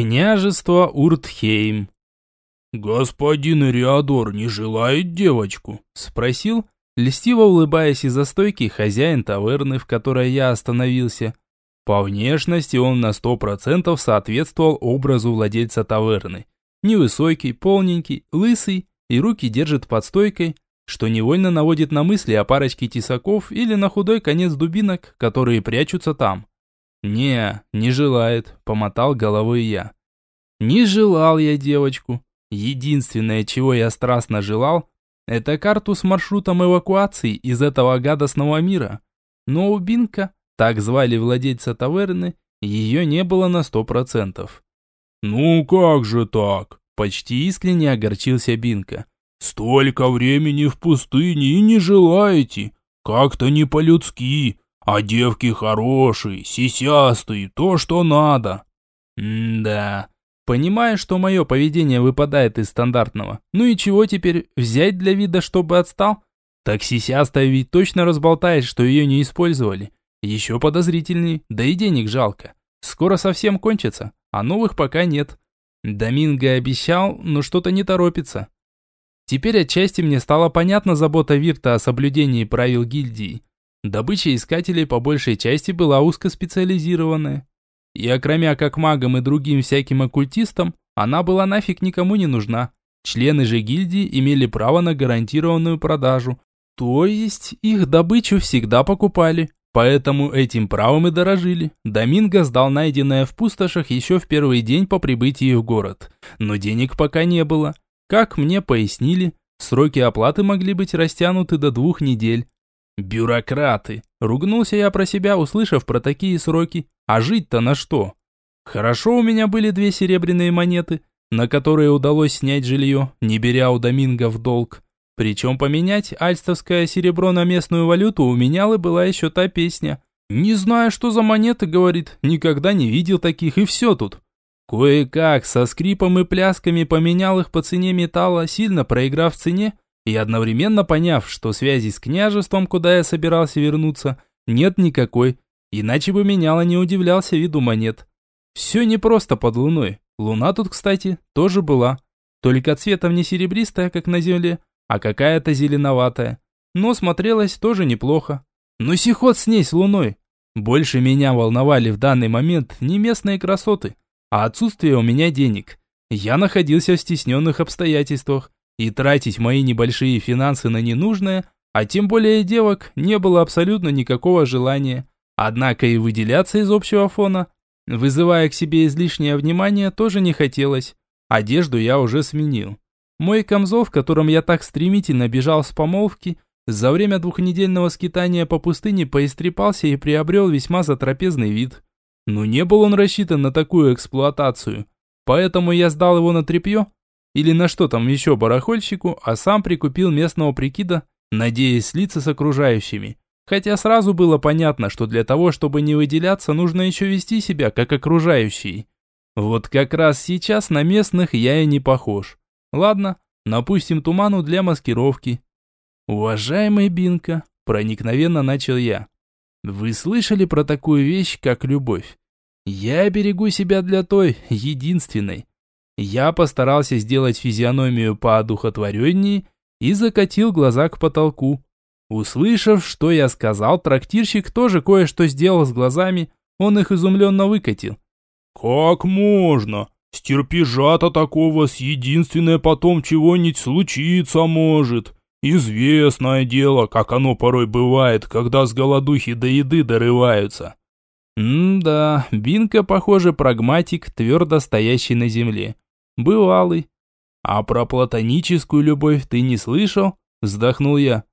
Княжество Уртхейм. «Господин Риадор не желает девочку?» – спросил, льстиво улыбаясь из-за стойки хозяин таверны, в которой я остановился. По внешности он на сто процентов соответствовал образу владельца таверны. Невысокий, полненький, лысый и руки держит под стойкой, что невольно наводит на мысли о парочке тесаков или на худой конец дубинок, которые прячутся там. «Не, не желает», – помотал головой я. «Не желал я девочку. Единственное, чего я страстно желал, это карту с маршрутом эвакуации из этого гадостного мира. Но у Бинка, так звали владельца таверны, ее не было на сто процентов». «Ну как же так?» – почти искренне огорчился Бинка. «Столько времени в пустыне и не желаете. Как-то не по-людски. А девки хорошие, сисястые, то, что надо. М-да. Понимаю, что мое поведение выпадает из стандартного. Ну и чего теперь, взять для вида, чтобы отстал? Так сисястая ведь точно разболтает, что ее не использовали. Еще подозрительней, да и денег жалко. Скоро совсем кончится, а новых пока нет. Доминго обещал, но что-то не торопится. Теперь отчасти мне стала понятна забота Вирта о соблюдении правил гильдии. Добыча искателей по большей части была узкоспециализированная. И окромя как магам и другим всяким оккультистам, она была нафиг никому не нужна. Члены же гильдии имели право на гарантированную продажу. То есть их добычу всегда покупали. Поэтому этим правом и дорожили. Доминго сдал найденное в пустошах еще в первый день по прибытии в город. Но денег пока не было. Как мне пояснили, сроки оплаты могли быть растянуты до двух недель. Бюрократы. Ругнулся я про себя, услышав про такие сроки. А жить-то на что? Хорошо у меня были две серебряные монеты, на которые удалось снять жилье, не беря у Доминго в долг. Причем поменять альстовское серебро на местную валюту у менялы была еще та песня. «Не знаю, что за монеты», — говорит, — «никогда не видел таких, и все тут». Кое-как, со скрипом и плясками поменял их по цене металла, сильно проиграв цене, и одновременно поняв, что связи с княжеством, куда я собирался вернуться, нет никакой, иначе бы меняло не удивлялся виду монет. Все не просто под луной. Луна тут, кстати, тоже была. Только цветом не серебристая, как на земле, а какая-то зеленоватая. Но смотрелась тоже неплохо. Но сихот с ней, с луной. Больше меня волновали в данный момент не местные красоты, а отсутствие у меня денег. Я находился в стесненных обстоятельствах, и тратить мои небольшие финансы на ненужное, а тем более девок, не было абсолютно никакого желания. Однако и выделяться из общего фона, вызывая к себе излишнее внимание, тоже не хотелось. Одежду я уже сменил. Мой камзол, в котором я так стремительно бежал с помолвки, за время двухнедельного скитания по пустыне поистрепался и приобрел весьма затрапезный вид. Но не был он рассчитан на такую эксплуатацию, поэтому я сдал его на тряпье, или на что там еще барахольщику, а сам прикупил местного прикида, надеясь слиться с окружающими. Хотя сразу было понятно, что для того, чтобы не выделяться, нужно еще вести себя, как окружающие. Вот как раз сейчас на местных я и не похож. Ладно, напустим туману для маскировки. Уважаемый Бинка, проникновенно начал я. Вы слышали про такую вещь, как любовь? Я берегу себя для той, единственной, я постарался сделать физиономию поодухотвореннее и закатил глаза к потолку. Услышав, что я сказал, трактирщик тоже кое-что сделал с глазами, он их изумленно выкатил. «Как можно? С терпежа-то такого с единственное потом чего-нибудь случиться может. Известное дело, как оно порой бывает, когда с голодухи до еды дорываются». М-да, Бинка, похоже, прагматик, твердо стоящий на земле. Бывалый. А про платоническую любовь ты не слышал? Вздохнул я.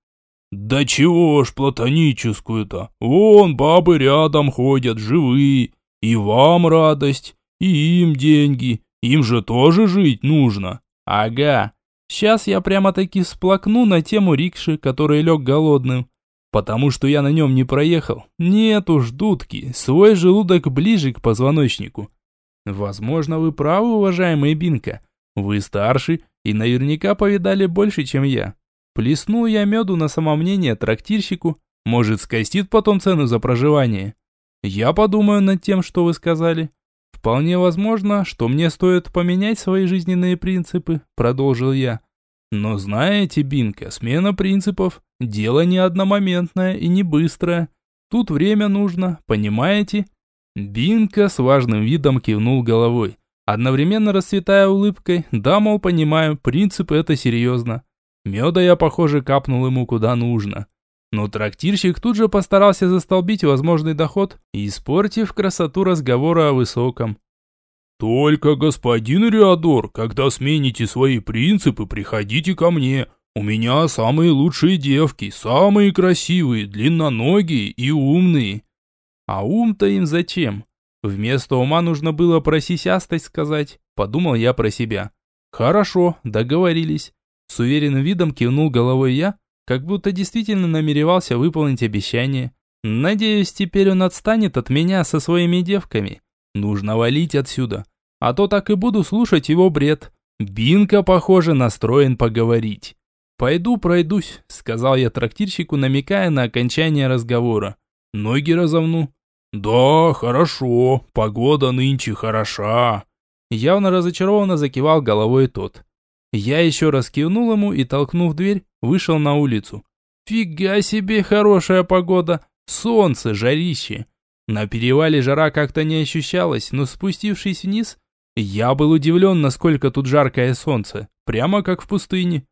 Да чего ж платоническую-то? Вон бабы рядом ходят, живые. И вам радость, и им деньги. Им же тоже жить нужно. Ага. Сейчас я прямо-таки всплакну на тему рикши, который лег голодным. Потому что я на нем не проехал. Нет уж, дудки, свой желудок ближе к позвоночнику. Возможно, вы правы, уважаемый Бинка. Вы старше и наверняка повидали больше, чем я. Плесну я меду на самомнение трактирщику, может, скостит потом цену за проживание. Я подумаю над тем, что вы сказали. Вполне возможно, что мне стоит поменять свои жизненные принципы, продолжил я. Но знаете, Бинка, смена принципов – дело не одномоментное и не быстрое. Тут время нужно, понимаете? Бинка с важным видом кивнул головой, одновременно расцветая улыбкой. Да, мол, понимаю, принцип это серьезно. Меда я, похоже, капнул ему куда нужно. Но трактирщик тут же постарался застолбить возможный доход, испортив красоту разговора о высоком. «Только, господин Риадор, когда смените свои принципы, приходите ко мне. У меня самые лучшие девки, самые красивые, длинноногие и умные». «А ум-то им зачем? Вместо ума нужно было про сисястость сказать», подумал я про себя. «Хорошо, договорились». С уверенным видом кивнул головой я, как будто действительно намеревался выполнить обещание. Надеюсь, теперь он отстанет от меня со своими девками. Нужно валить отсюда. А то так и буду слушать его бред. Бинка, похоже, настроен поговорить. «Пойду пройдусь», — сказал я трактирщику, намекая на окончание разговора. «Ноги разомну». «Да, хорошо, погода нынче хороша». Явно разочарованно закивал головой тот. Я еще раз кивнул ему и, толкнув дверь, вышел на улицу. «Фига себе хорошая погода! Солнце, жарище!» На перевале жара как-то не ощущалась, но спустившись вниз, я был удивлен, насколько тут жаркое солнце, прямо как в пустыне.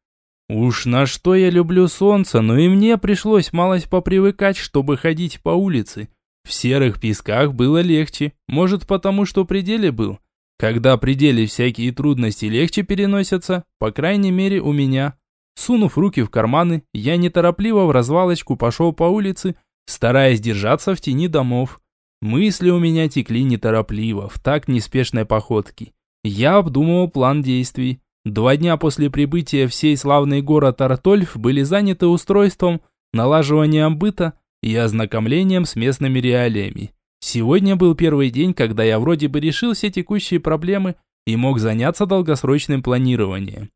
Уж на что я люблю солнце, но и мне пришлось малость попривыкать, чтобы ходить по улице. В серых песках было легче, может потому, что пределе был. Когда пределе всякие трудности легче переносятся, по крайней мере у меня. Сунув руки в карманы, я неторопливо в развалочку пошел по улице, стараясь держаться в тени домов. Мысли у меня текли неторопливо, в так неспешной походке. Я обдумывал план действий. Два дня после прибытия в сей славный город Артольф были заняты устройством, налаживанием быта и ознакомлением с местными реалиями. Сегодня был первый день, когда я вроде бы решил все текущие проблемы и мог заняться долгосрочным планированием.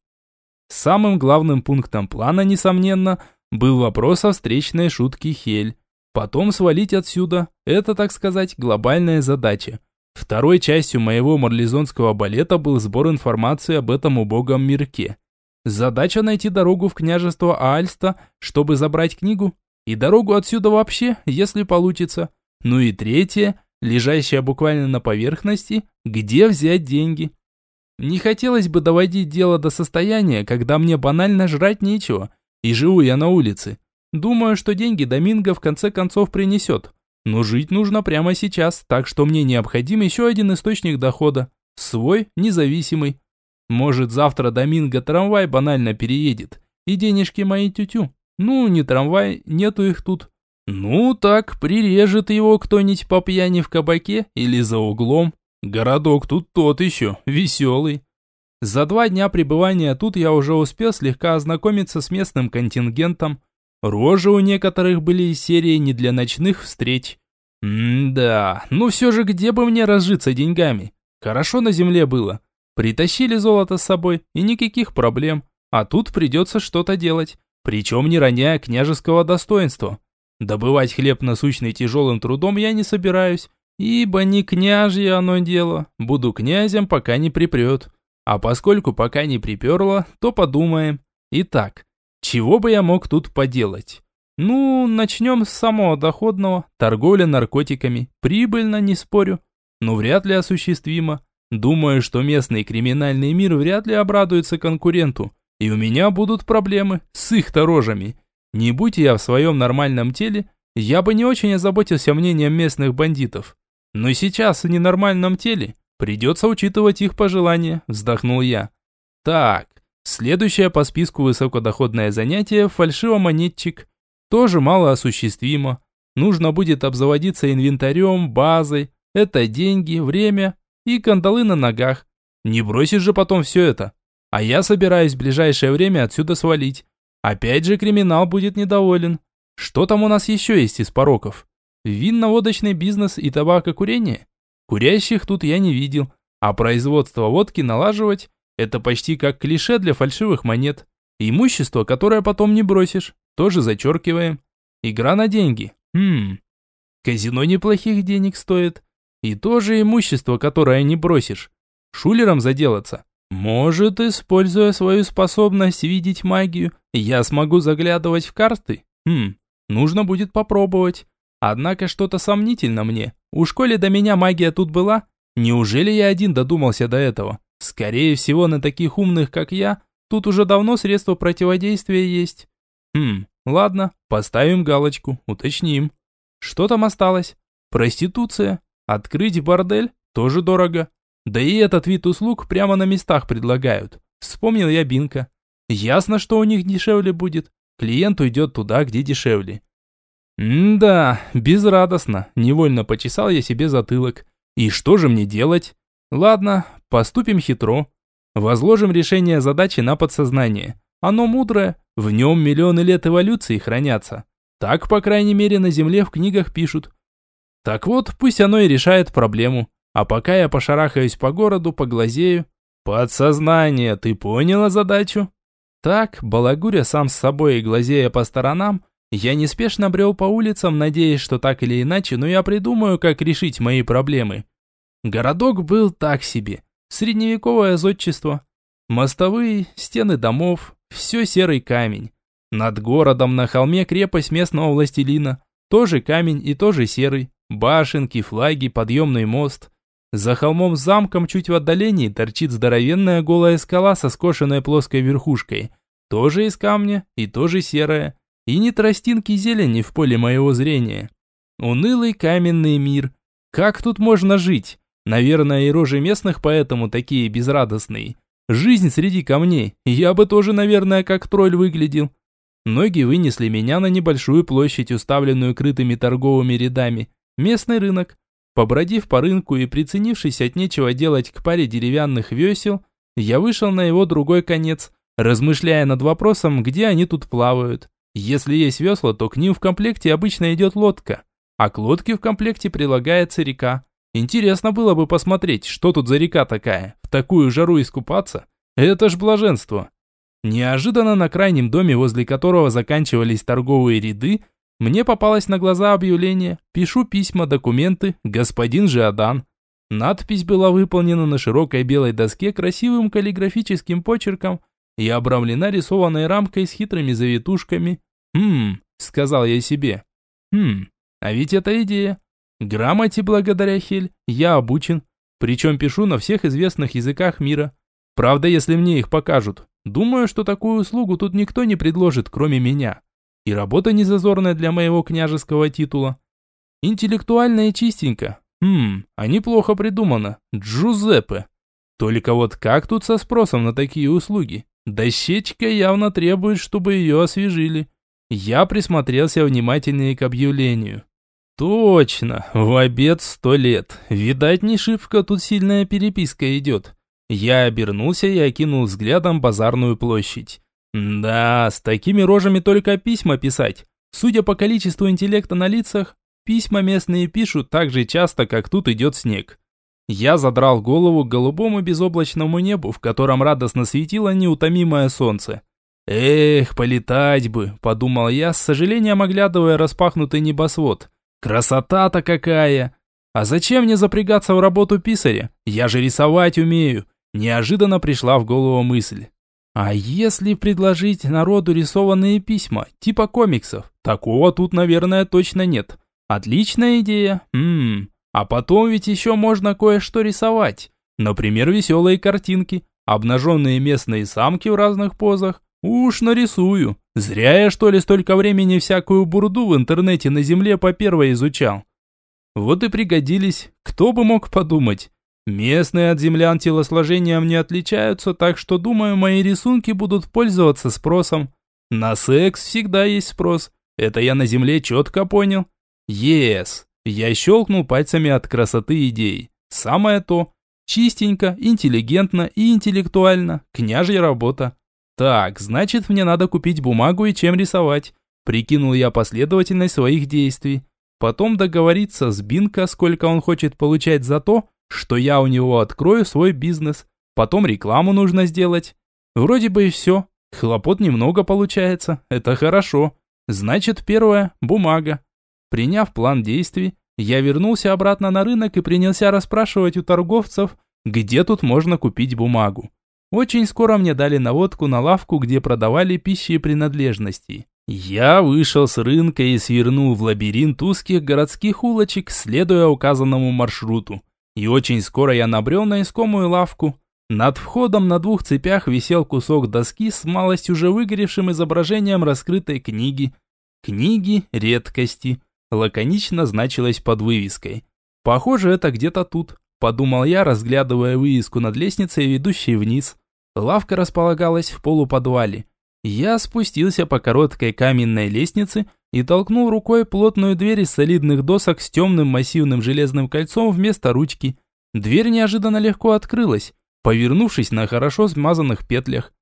Самым главным пунктом плана, несомненно, был вопрос о встречной шутке Хель. Потом свалить отсюда – это, так сказать, глобальная задача. Второй частью моего марлезонского балета был сбор информации об этом убогом мирке. Задача найти дорогу в княжество Аальста, чтобы забрать книгу, и дорогу отсюда вообще, если получится. Ну и третье, лежащее буквально на поверхности, где взять деньги. Не хотелось бы доводить дело до состояния, когда мне банально жрать нечего, и живу я на улице. Думаю, что деньги Доминго в конце концов принесет. Но жить нужно прямо сейчас, так что мне необходим еще один источник дохода. Свой, независимый. Может, завтра Доминго трамвай банально переедет. И денежки мои тютю. Ну, не трамвай, нету их тут. Ну, так, прирежет его кто-нибудь по пьяни в кабаке или за углом. Городок тут тот еще, веселый. За два дня пребывания тут я уже успел слегка ознакомиться с местным контингентом, Рожи у некоторых были из серии не для ночных встреч. М-да, ну все же где бы мне разжиться деньгами? Хорошо на земле было. Притащили золото с собой, и никаких проблем. А тут придется что-то делать, причем не роняя княжеского достоинства. Добывать хлеб насущный тяжелым трудом я не собираюсь, ибо не княжье оно дело. Буду князем, пока не припрет. А поскольку пока не приперло, то подумаем. Итак, чего бы я мог тут поделать? Ну, начнем с самого доходного. Торговля наркотиками. Прибыльно, не спорю. Но вряд ли осуществимо. Думаю, что местный криминальный мир вряд ли обрадуется конкуренту. И у меня будут проблемы с их-то рожами. Не будь я в своем нормальном теле, я бы не очень озаботился мнением местных бандитов. Но сейчас в ненормальном теле придется учитывать их пожелания, вздохнул я. Так, Следующее по списку высокодоходное занятие – фальшивомонетчик. Тоже мало осуществимо. Нужно будет обзаводиться инвентарем, базой. Это деньги, время и кандалы на ногах. Не бросишь же потом все это. А я собираюсь в ближайшее время отсюда свалить. Опять же криминал будет недоволен. Что там у нас еще есть из пороков? Винно-водочный бизнес и табакокурение? Курящих тут я не видел. А производство водки налаживать это почти как клише для фальшивых монет. Имущество, которое потом не бросишь, тоже зачеркиваем. Игра на деньги. Хм. Казино неплохих денег стоит. И тоже имущество, которое не бросишь. Шулером заделаться. Может, используя свою способность видеть магию, я смогу заглядывать в карты? Хм, нужно будет попробовать. Однако что-то сомнительно мне. У школе до меня магия тут была? Неужели я один додумался до этого? Скорее всего, на таких умных, как я, тут уже давно средства противодействия есть. Хм, ладно, поставим галочку, уточним. Что там осталось? Проституция. Открыть бордель тоже дорого. Да и этот вид услуг прямо на местах предлагают. Вспомнил я Бинка. Ясно, что у них дешевле будет. Клиент уйдет туда, где дешевле. М-да, безрадостно. Невольно почесал я себе затылок. И что же мне делать? Ладно, поступим хитро. Возложим решение задачи на подсознание. Оно мудрое, в нем миллионы лет эволюции хранятся. Так, по крайней мере, на Земле в книгах пишут. Так вот, пусть оно и решает проблему. А пока я пошарахаюсь по городу, поглазею. Подсознание, ты поняла задачу? Так, балагуря сам с собой и глазея по сторонам, я неспешно брел по улицам, надеясь, что так или иначе, но я придумаю, как решить мои проблемы. Городок был так себе. Средневековое зодчество. Мостовые, стены домов, все серый камень. Над городом на холме крепость местного властелина. Тоже камень и тоже серый. Башенки, флаги, подъемный мост. За холмом с замком чуть в отдалении торчит здоровенная голая скала со скошенной плоской верхушкой. Тоже из камня и тоже серая. И ни тростинки зелени в поле моего зрения. Унылый каменный мир. Как тут можно жить? Наверное, и рожи местных поэтому такие безрадостные. Жизнь среди камней. Я бы тоже, наверное, как тролль выглядел. Ноги вынесли меня на небольшую площадь, уставленную крытыми торговыми рядами. Местный рынок. Побродив по рынку и приценившись от нечего делать к паре деревянных весел, я вышел на его другой конец, размышляя над вопросом, где они тут плавают. Если есть весла, то к ним в комплекте обычно идет лодка, а к лодке в комплекте прилагается река. Интересно было бы посмотреть, что тут за река такая, в такую жару искупаться. Это ж блаженство. Неожиданно на крайнем доме, возле которого заканчивались торговые ряды, мне попалось на глаза объявление «Пишу письма, документы, господин Жиадан». Надпись была выполнена на широкой белой доске красивым каллиграфическим почерком и обрамлена рисованной рамкой с хитрыми завитушками. «Хм», — сказал я себе. «Хм, а ведь это идея. Грамоте благодаря Хель я обучен, причем пишу на всех известных языках мира. Правда, если мне их покажут. Думаю, что такую услугу тут никто не предложит, кроме меня. И работа не зазорная для моего княжеского титула. Интеллектуально и чистенько. Хм, а неплохо придумано. Джузеппе. Только вот как тут со спросом на такие услуги? Дощечка явно требует, чтобы ее освежили. Я присмотрелся внимательнее к объявлению. Точно, в обед сто лет. Видать, не шибко тут сильная переписка идет. Я обернулся и окинул взглядом базарную площадь. Да, с такими рожами только письма писать. Судя по количеству интеллекта на лицах, письма местные пишут так же часто, как тут идет снег. Я задрал голову к голубому безоблачному небу, в котором радостно светило неутомимое солнце. «Эх, полетать бы», – подумал я, с сожалением оглядывая распахнутый небосвод. «Красота-то какая! А зачем мне запрягаться в работу писаря? Я же рисовать умею!» Неожиданно пришла в голову мысль. А если предложить народу рисованные письма, типа комиксов? Такого тут, наверное, точно нет. Отличная идея. Ммм. А потом ведь еще можно кое-что рисовать. Например, веселые картинки, обнаженные местные самки в разных позах. Уж нарисую. Зря я, что ли, столько времени всякую бурду в интернете на земле по первой изучал. Вот и пригодились. Кто бы мог подумать. Местные от землян телосложением не отличаются, так что, думаю, мои рисунки будут пользоваться спросом. На секс всегда есть спрос. Это я на земле четко понял. Yes. Я щелкнул пальцами от красоты идей. Самое то. Чистенько, интеллигентно и интеллектуально. Княжья работа. Так, значит, мне надо купить бумагу и чем рисовать. Прикинул я последовательность своих действий. Потом договориться с Бинко, сколько он хочет получать за то, что я у него открою свой бизнес, потом рекламу нужно сделать. Вроде бы и все. Хлопот немного получается, это хорошо. Значит, первое – бумага. Приняв план действий, Я вернулся обратно на рынок и принялся расспрашивать у торговцев, где тут можно купить бумагу. Очень скоро мне дали наводку на лавку, где продавали пищи и принадлежности. Я вышел с рынка и свернул в лабиринт узких городских улочек, следуя указанному маршруту. И очень скоро я набрел на искомую лавку. Над входом на двух цепях висел кусок доски с малость уже выгоревшим изображением раскрытой книги. Книги редкости. Лаконично значилось под вывеской. Похоже, это где-то тут, подумал я, разглядывая вывеску над лестницей, ведущей вниз. Лавка располагалась в полуподвале. Я спустился по короткой каменной лестнице и толкнул рукой плотную дверь из солидных досок с темным массивным железным кольцом вместо ручки. Дверь неожиданно легко открылась, повернувшись на хорошо смазанных петлях.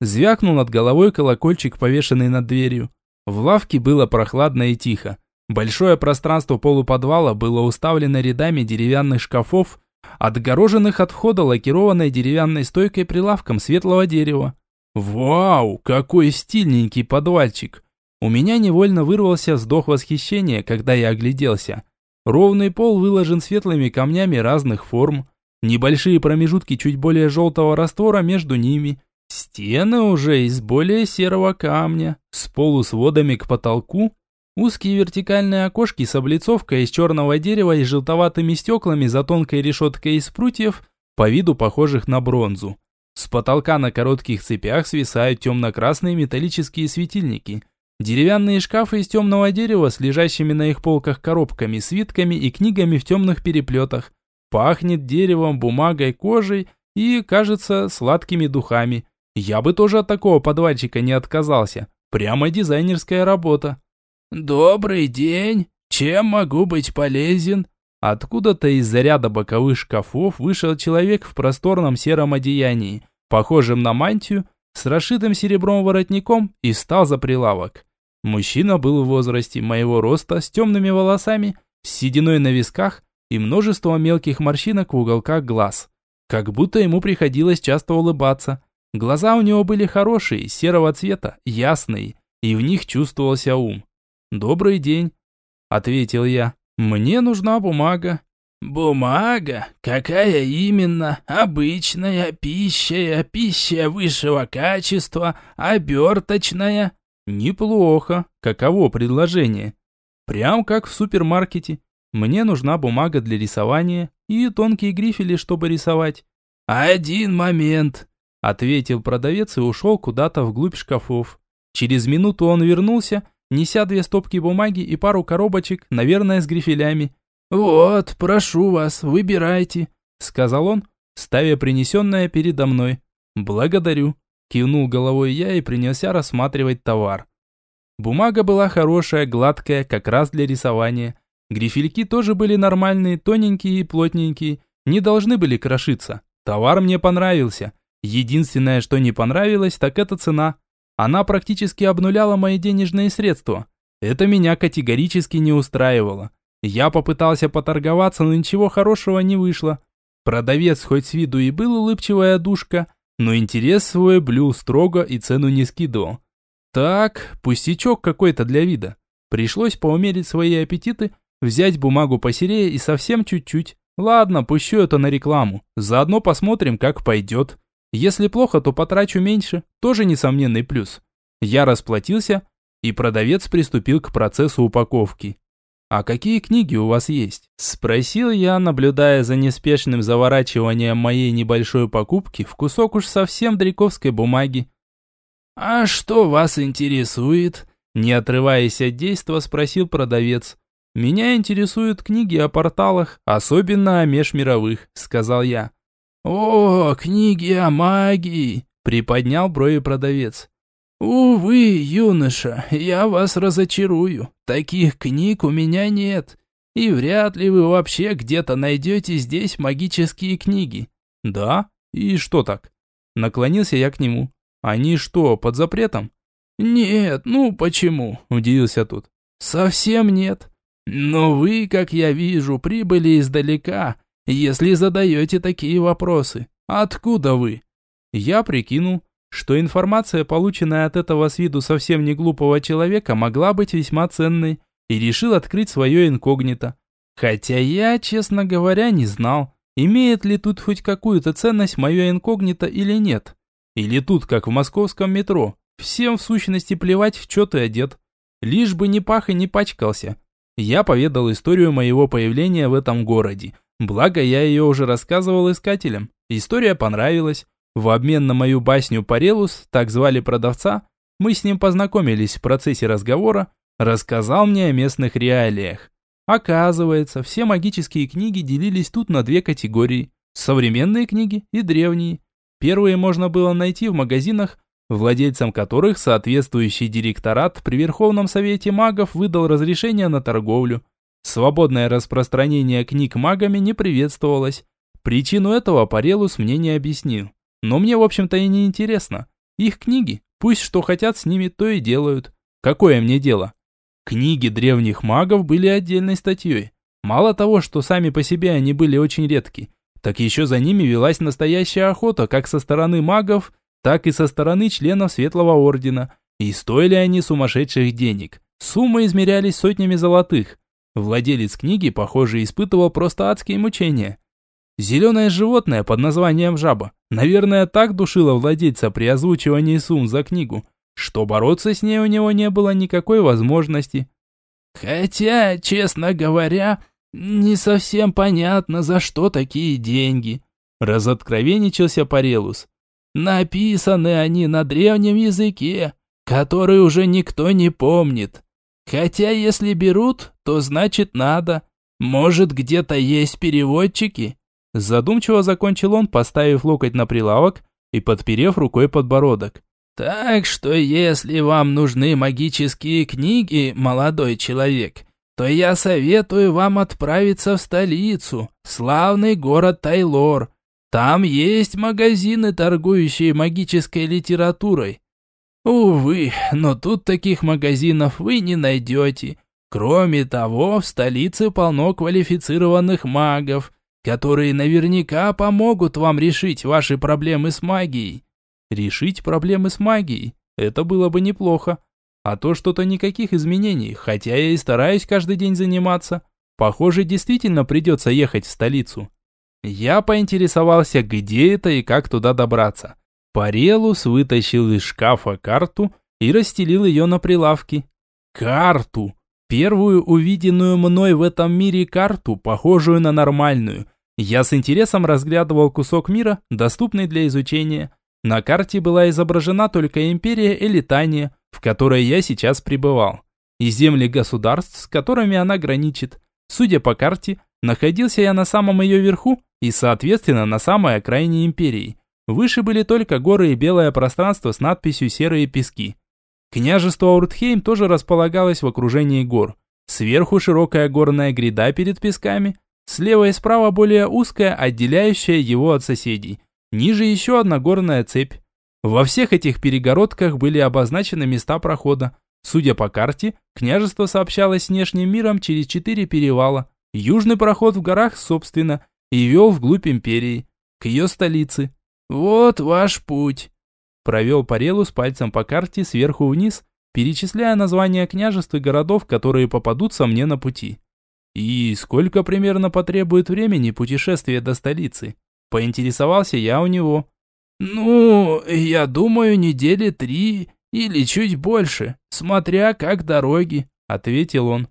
Звякнул над головой колокольчик, повешенный над дверью. В лавке было прохладно и тихо. Большое пространство полуподвала было уставлено рядами деревянных шкафов, отгороженных от входа лакированной деревянной стойкой прилавком светлого дерева. Вау, какой стильненький подвальчик! У меня невольно вырвался вздох восхищения, когда я огляделся. Ровный пол выложен светлыми камнями разных форм, небольшие промежутки чуть более желтого раствора между ними. Стены уже из более серого камня, с полусводами к потолку, узкие вертикальные окошки с облицовкой из черного дерева и желтоватыми стеклами за тонкой решеткой из прутьев, по виду похожих на бронзу. С потолка на коротких цепях свисают темно-красные металлические светильники. Деревянные шкафы из темного дерева с лежащими на их полках коробками, свитками и книгами в темных переплетах. Пахнет деревом, бумагой, кожей и, кажется, сладкими духами. Я бы тоже от такого подвальчика не отказался. Прямо дизайнерская работа. «Добрый день! Чем могу быть полезен?» Откуда-то из-за ряда боковых шкафов вышел человек в просторном сером одеянии, похожем на мантию, с расшитым серебром воротником и встал за прилавок. Мужчина был в возрасте моего роста, с темными волосами, с сединой на висках и множеством мелких морщинок в уголках глаз. Как будто ему приходилось часто улыбаться. Глаза у него были хорошие, серого цвета, ясные, и в них чувствовался ум. «Добрый день», — ответил я. Мне нужна бумага. Бумага? Какая именно? Обычная, пища, пища высшего качества, оберточная? Неплохо. Каково предложение? Прям как в супермаркете. Мне нужна бумага для рисования и тонкие грифели, чтобы рисовать. Один момент, ответил продавец и ушел куда-то вглубь шкафов. Через минуту он вернулся неся две стопки бумаги и пару коробочек, наверное, с грифелями. «Вот, прошу вас, выбирайте», — сказал он, ставя принесенное передо мной. «Благодарю», — кивнул головой я и принялся рассматривать товар. Бумага была хорошая, гладкая, как раз для рисования. Грифельки тоже были нормальные, тоненькие и плотненькие, не должны были крошиться. Товар мне понравился. Единственное, что не понравилось, так это цена. Она практически обнуляла мои денежные средства. Это меня категорически не устраивало. Я попытался поторговаться, но ничего хорошего не вышло. Продавец хоть с виду и был улыбчивая душка, но интерес свой блюл строго и цену не скидывал. Так, пустячок какой-то для вида. Пришлось поумерить свои аппетиты, взять бумагу посерее и совсем чуть-чуть. Ладно, пущу это на рекламу. Заодно посмотрим, как пойдет. Если плохо, то потрачу меньше, тоже несомненный плюс. Я расплатился, и продавец приступил к процессу упаковки. «А какие книги у вас есть?» Спросил я, наблюдая за неспешным заворачиванием моей небольшой покупки в кусок уж совсем дриковской бумаги. «А что вас интересует?» Не отрываясь от действа, спросил продавец. «Меня интересуют книги о порталах, особенно о межмировых», — сказал я. «О, книги о магии!» – приподнял брови продавец. «Увы, юноша, я вас разочарую. Таких книг у меня нет. И вряд ли вы вообще где-то найдете здесь магические книги». «Да? И что так?» Наклонился я к нему. «Они что, под запретом?» «Нет, ну почему?» – удивился тут. «Совсем нет. Но вы, как я вижу, прибыли издалека если задаете такие вопросы. Откуда вы? Я прикинул, что информация, полученная от этого с виду совсем не глупого человека, могла быть весьма ценной, и решил открыть свое инкогнито. Хотя я, честно говоря, не знал, имеет ли тут хоть какую-то ценность мое инкогнито или нет. Или тут, как в московском метро, всем в сущности плевать, в что ты одет. Лишь бы ни пах и не пачкался. Я поведал историю моего появления в этом городе. Благо, я ее уже рассказывал искателям. История понравилась. В обмен на мою басню Парелус, так звали продавца, мы с ним познакомились в процессе разговора, рассказал мне о местных реалиях. Оказывается, все магические книги делились тут на две категории. Современные книги и древние. Первые можно было найти в магазинах, владельцам которых соответствующий директорат при Верховном Совете магов выдал разрешение на торговлю. Свободное распространение книг магами не приветствовалось. Причину этого Парелус мне не объяснил. Но мне, в общем-то, и не интересно. Их книги, пусть что хотят с ними, то и делают. Какое мне дело? Книги древних магов были отдельной статьей. Мало того, что сами по себе они были очень редки, так еще за ними велась настоящая охота как со стороны магов, так и со стороны членов Светлого Ордена. И стоили они сумасшедших денег. Суммы измерялись сотнями золотых. Владелец книги, похоже, испытывал просто адские мучения. Зеленое животное под названием жаба, наверное, так душило владельца при озвучивании сумм за книгу, что бороться с ней у него не было никакой возможности. Хотя, честно говоря, не совсем понятно, за что такие деньги. Разоткровенничался Парелус. Написаны они на древнем языке, который уже никто не помнит. Хотя если берут, то значит надо. Может, где-то есть переводчики? Задумчиво закончил он, поставив локоть на прилавок и подперев рукой подбородок. Так что если вам нужны магические книги, молодой человек, то я советую вам отправиться в столицу, славный город Тайлор. Там есть магазины, торгующие магической литературой. Увы, но тут таких магазинов вы не найдете. Кроме того, в столице полно квалифицированных магов, которые наверняка помогут вам решить ваши проблемы с магией. Решить проблемы с магией – это было бы неплохо. А то что-то никаких изменений, хотя я и стараюсь каждый день заниматься. Похоже, действительно придется ехать в столицу. Я поинтересовался, где это и как туда добраться. Парелус вытащил из шкафа карту и расстелил ее на прилавке. Карту! Первую увиденную мной в этом мире карту, похожую на нормальную. Я с интересом разглядывал кусок мира, доступный для изучения. На карте была изображена только империя Элитания, в которой я сейчас пребывал, и земли государств, с которыми она граничит. Судя по карте, находился я на самом ее верху и, соответственно, на самой окраине империи. Выше были только горы и белое пространство с надписью «Серые пески». Княжество Уртхейм тоже располагалось в окружении гор. Сверху широкая горная гряда перед песками, слева и справа более узкая, отделяющая его от соседей – Ниже еще одна горная цепь. Во всех этих перегородках были обозначены места прохода. Судя по карте, княжество сообщалось с внешним миром через четыре перевала. Южный проход в горах, собственно, и вел вглубь империи, к ее столице. «Вот ваш путь», – провел Парелу с пальцем по карте сверху вниз, перечисляя названия княжеств и городов, которые попадутся мне на пути. «И сколько примерно потребует времени путешествие до столицы?» Поинтересовался я у него. «Ну, я думаю, недели три или чуть больше, смотря как дороги», — ответил он.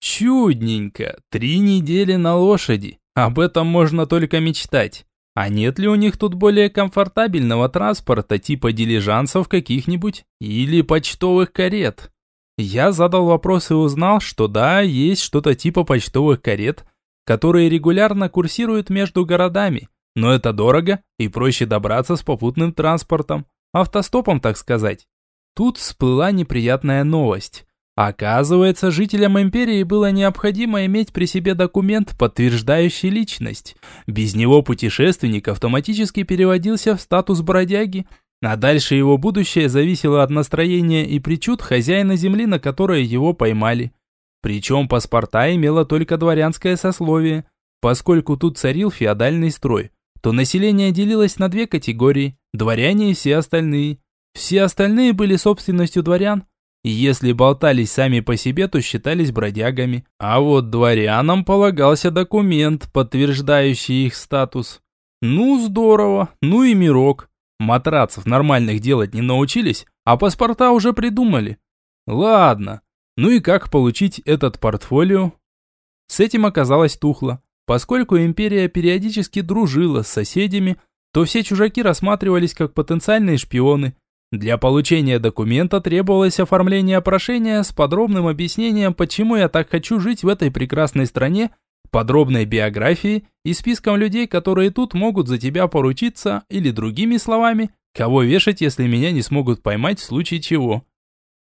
«Чудненько, три недели на лошади. Об этом можно только мечтать. А нет ли у них тут более комфортабельного транспорта типа дилижансов каких-нибудь или почтовых карет?» Я задал вопрос и узнал, что да, есть что-то типа почтовых карет, которые регулярно курсируют между городами, но это дорого и проще добраться с попутным транспортом, автостопом, так сказать. Тут всплыла неприятная новость. Оказывается, жителям империи было необходимо иметь при себе документ, подтверждающий личность. Без него путешественник автоматически переводился в статус бродяги, а дальше его будущее зависело от настроения и причуд хозяина земли, на которой его поймали. Причем паспорта имело только дворянское сословие, поскольку тут царил феодальный строй то население делилось на две категории – дворяне и все остальные. Все остальные были собственностью дворян, И если болтались сами по себе, то считались бродягами. А вот дворянам полагался документ, подтверждающий их статус. Ну, здорово, ну и мирок. Матрацев нормальных делать не научились, а паспорта уже придумали. Ладно, ну и как получить этот портфолио? С этим оказалось тухло. Поскольку империя периодически дружила с соседями, то все чужаки рассматривались как потенциальные шпионы. Для получения документа требовалось оформление прошения с подробным объяснением, почему я так хочу жить в этой прекрасной стране, подробной биографией и списком людей, которые тут могут за тебя поручиться, или другими словами, кого вешать, если меня не смогут поймать в случае чего.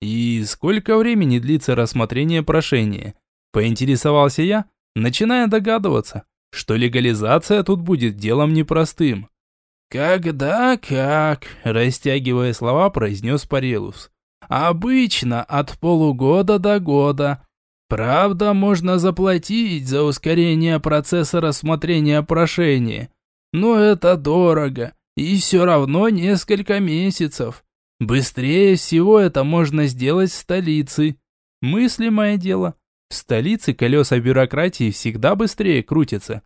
И сколько времени длится рассмотрение прошения? Поинтересовался я, начиная догадываться, что легализация тут будет делом непростым. «Когда как?» – растягивая слова, произнес Парелус. «Обычно от полугода до года. Правда, можно заплатить за ускорение процесса рассмотрения прошения. Но это дорого, и все равно несколько месяцев. Быстрее всего это можно сделать в столице. Мыслимое дело. В столице колеса бюрократии всегда быстрее крутятся.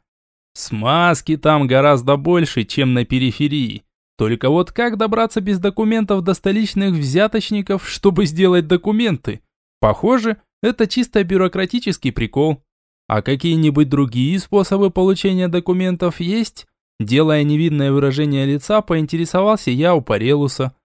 Смазки там гораздо больше, чем на периферии. Только вот как добраться без документов до столичных взяточников, чтобы сделать документы? Похоже, это чисто бюрократический прикол. А какие-нибудь другие способы получения документов есть? Делая невидное выражение лица, поинтересовался я у Парелуса.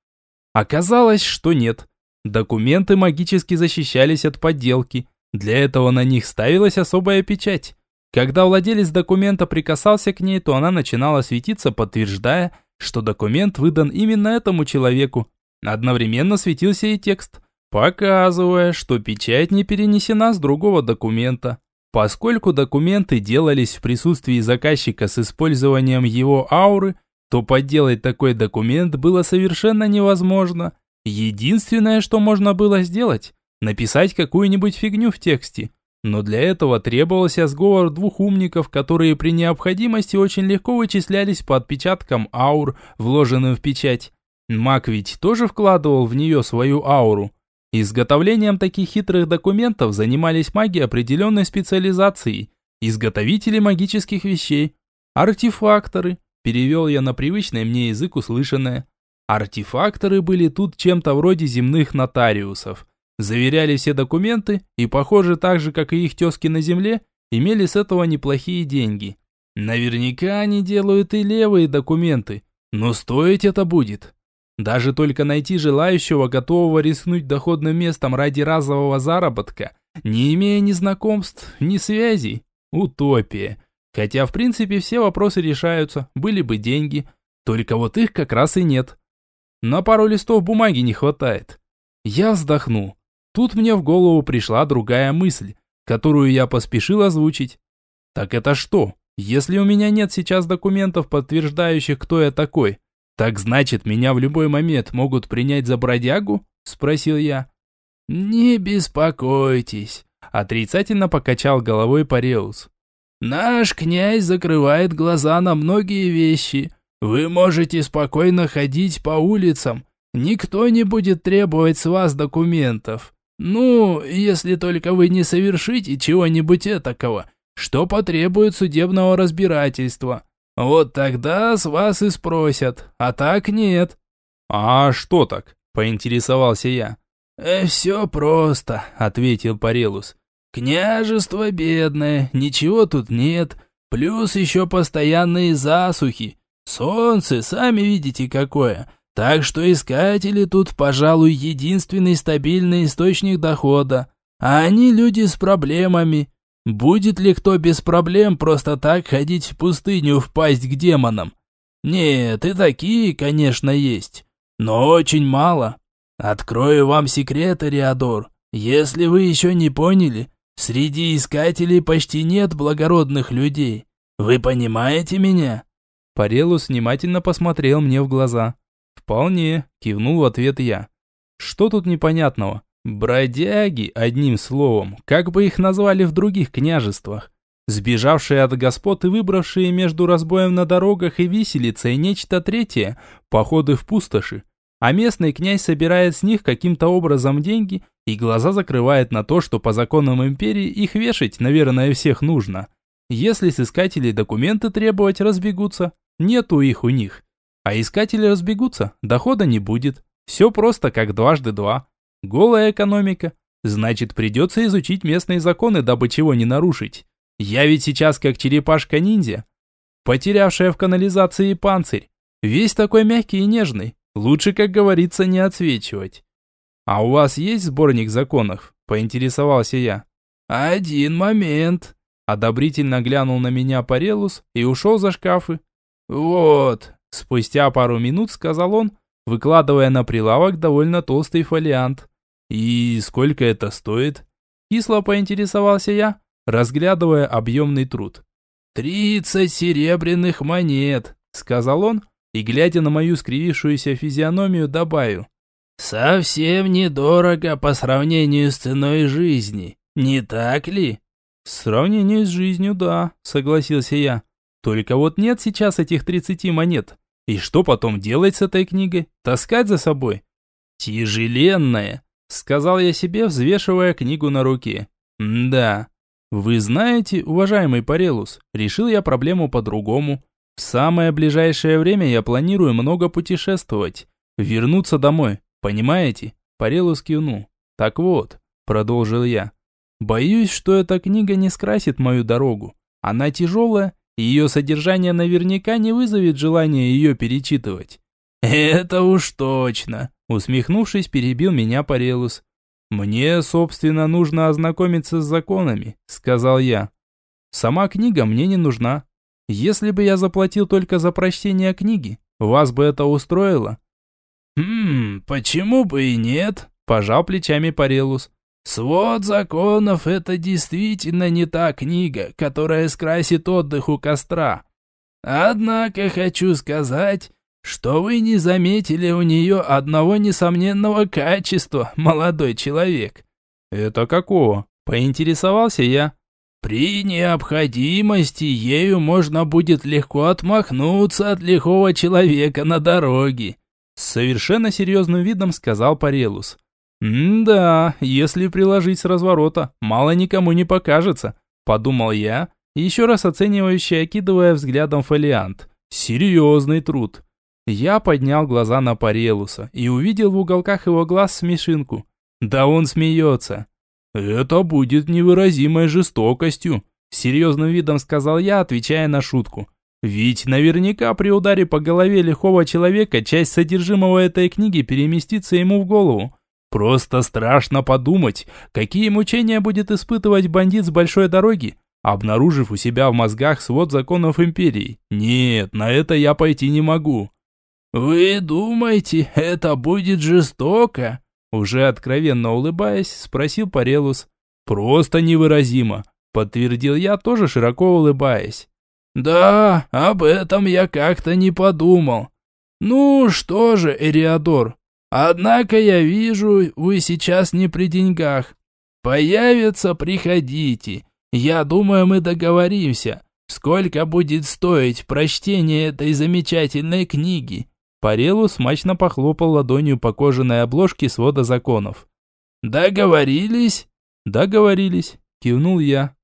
Оказалось, что нет. Документы магически защищались от подделки. Для этого на них ставилась особая печать. Когда владелец документа прикасался к ней, то она начинала светиться, подтверждая, что документ выдан именно этому человеку. Одновременно светился и текст, показывая, что печать не перенесена с другого документа. Поскольку документы делались в присутствии заказчика с использованием его ауры, то подделать такой документ было совершенно невозможно. Единственное, что можно было сделать, написать какую-нибудь фигню в тексте – но для этого требовался сговор двух умников, которые при необходимости очень легко вычислялись по отпечаткам аур, вложенным в печать. Маг ведь тоже вкладывал в нее свою ауру. Изготовлением таких хитрых документов занимались маги определенной специализации, изготовители магических вещей, артефакторы, перевел я на привычный мне язык услышанное. Артефакторы были тут чем-то вроде земных нотариусов заверяли все документы и, похоже, так же, как и их тезки на земле, имели с этого неплохие деньги. Наверняка они делают и левые документы, но стоить это будет. Даже только найти желающего, готового рискнуть доходным местом ради разового заработка, не имея ни знакомств, ни связей. Утопия. Хотя, в принципе, все вопросы решаются, были бы деньги, только вот их как раз и нет. На пару листов бумаги не хватает. Я вздохнул. Тут мне в голову пришла другая мысль, которую я поспешил озвучить. Так это что, если у меня нет сейчас документов, подтверждающих, кто я такой, так значит, меня в любой момент могут принять за бродягу? Спросил я. Не беспокойтесь, отрицательно покачал головой Пареус. Наш князь закрывает глаза на многие вещи. Вы можете спокойно ходить по улицам. Никто не будет требовать с вас документов. Ну, если только вы не совершите чего-нибудь этакого, что потребует судебного разбирательства. Вот тогда с вас и спросят, а так нет. А что так? Поинтересовался я. «Э, «Все просто», — ответил Парелус. «Княжество бедное, ничего тут нет, плюс еще постоянные засухи. Солнце, сами видите какое, так что искатели тут, пожалуй, единственный стабильный источник дохода. А они люди с проблемами. Будет ли кто без проблем просто так ходить в пустыню впасть к демонам? Нет, и такие, конечно, есть. Но очень мало. Открою вам секрет, Ариадор. Если вы еще не поняли, среди искателей почти нет благородных людей. Вы понимаете меня?» Парелус внимательно посмотрел мне в глаза. «Вполне», – кивнул в ответ я. «Что тут непонятного? Бродяги, одним словом, как бы их назвали в других княжествах. Сбежавшие от господ и выбравшие между разбоем на дорогах и виселицей нечто третье, походы в пустоши. а местный князь собирает с них каким-то образом деньги и глаза закрывает на то, что по законам империи их вешать, наверное, всех нужно. Если с искателей документы требовать разбегутся, нету их у них. А искатели разбегутся, дохода не будет. Все просто как дважды два. Голая экономика. Значит, придется изучить местные законы, дабы чего не нарушить. Я ведь сейчас как черепашка-ниндзя, потерявшая в канализации панцирь. Весь такой мягкий и нежный. Лучше, как говорится, не отсвечивать. А у вас есть сборник законов? Поинтересовался я. Один момент. Одобрительно глянул на меня Парелус и ушел за шкафы. Вот. Спустя пару минут сказал он, выкладывая на прилавок довольно толстый фолиант. «И сколько это стоит?» Кисло поинтересовался я, разглядывая объемный труд. «Тридцать серебряных монет», — сказал он, и, глядя на мою скривившуюся физиономию, добавил. «Совсем недорого по сравнению с ценой жизни, не так ли?» «В сравнении с жизнью, да», — согласился я. «Только вот нет сейчас этих тридцати монет. И что потом делать с этой книгой? Таскать за собой?» «Тяжеленная», — сказал я себе, взвешивая книгу на руке. «Да, вы знаете, уважаемый Парелус, решил я проблему по-другому. В самое ближайшее время я планирую много путешествовать. Вернуться домой, понимаете? Парелус кивнул. Так вот, продолжил я. Боюсь, что эта книга не скрасит мою дорогу. Она тяжелая, и ее содержание наверняка не вызовет желания ее перечитывать. «Это уж точно!» Усмехнувшись, перебил меня Парелус. «Мне, собственно, нужно ознакомиться с законами», — сказал я. «Сама книга мне не нужна. Если бы я заплатил только за прочтение книги, вас бы это устроило?» «Хм, почему бы и нет?» – пожал плечами Парелус. «Свод законов – это действительно не та книга, которая скрасит отдых у костра. Однако хочу сказать, что вы не заметили у нее одного несомненного качества, молодой человек». «Это какого?» – поинтересовался я. «При необходимости ею можно будет легко отмахнуться от лихого человека на дороге», – с совершенно серьезным видом сказал Парелус. «Да, если приложить с разворота, мало никому не покажется», – подумал я, еще раз оценивающе окидывая взглядом фолиант. «Серьезный труд». Я поднял глаза на Парелуса и увидел в уголках его глаз смешинку. Да он смеется. «Это будет невыразимой жестокостью», – серьезным видом сказал я, отвечая на шутку. «Ведь наверняка при ударе по голове лихого человека часть содержимого этой книги переместится ему в голову. Просто страшно подумать, какие мучения будет испытывать бандит с большой дороги, обнаружив у себя в мозгах свод законов империи. Нет, на это я пойти не могу. «Вы думаете, это будет жестоко?» Уже откровенно улыбаясь, спросил Парелус. «Просто невыразимо», подтвердил я, тоже широко улыбаясь. «Да, об этом я как-то не подумал. Ну что же, Эриадор, однако я вижу, вы сейчас не при деньгах. Появится, приходите. Я думаю, мы договоримся, сколько будет стоить прочтение этой замечательной книги. Парелу смачно похлопал ладонью по кожаной обложке свода законов. «Договорились?» «Договорились», – кивнул я.